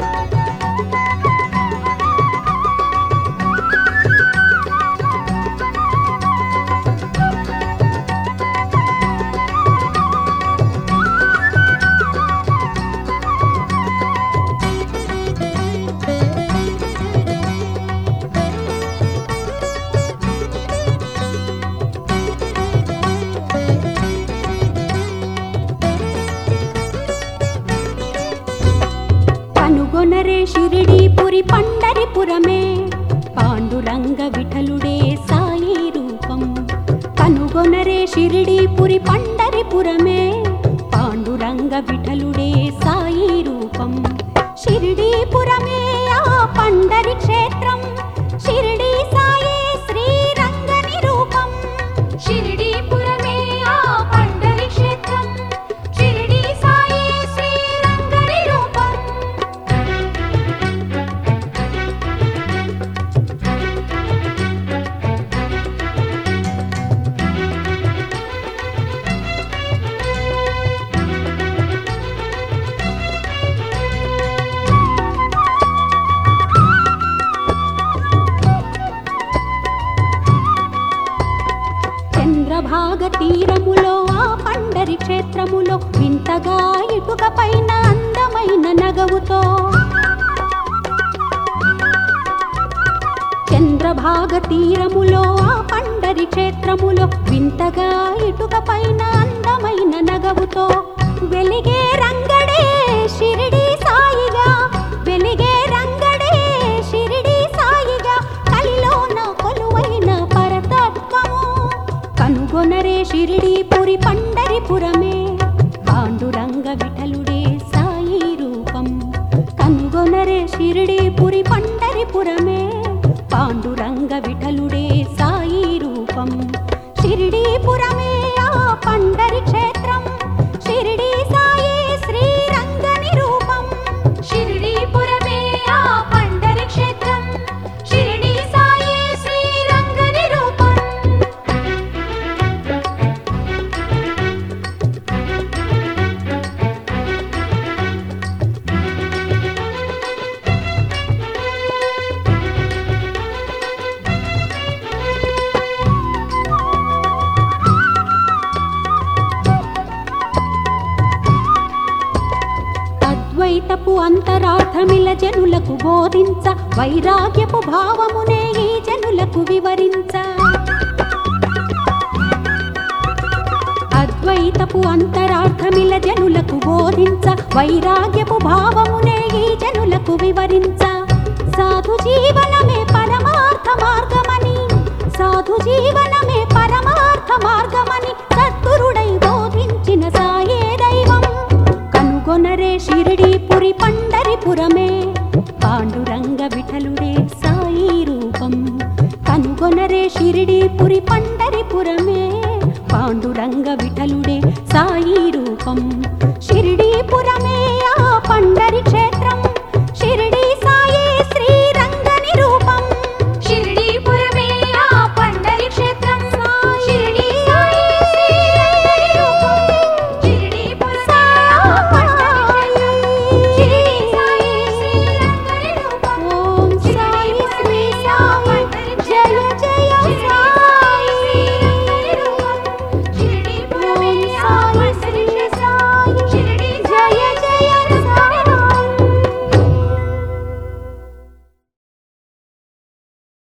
కనుగొనరే పాల్గొనరే షిరిడీపురి పండరిపురమే. పాండురంగ విఠలుడే సాయి రూపం. కనుగొనరే షిరిడీపురి పండరిపురమే. పాండురంగ విఠలుడే సాయి రూపం. భాగ తీరములో ఆ పండరి క్షేత్రములో వింతగా ఇటుక పైన అందమైన నగవుతో. చంద్రభాగ తీరములో ఆ పండరి క్షేత్రములో వింతగా ఇటుక పైన అందమైన నగవుతో. వెలిగే రంగ షిరిడీపురి పండరిపురమే పాండురంగ విఠలుడే సాయి రూపం. కనుగొనరే షిరిడీపురి పండరిపురమే పాండురంగ విఠలుడే అద్వైతపు అంతరార్థమిల జనులకు బోధించ వైరాగ్యపు భావమునే ఈ జనులకు వివరించ. అద్వైతపు అంతరార్థమిల జనులకు బోధించ వైరాగ్యపు భావమునే ఈ జనులకు వివరించ. సాధు జీవన కొనరే షిరిడి పురి పండరిపురమే పాండురంగ విఠలుడే సాయి రూపం. షిరిడీపురమే ఆ పండరి క్షేత్రం.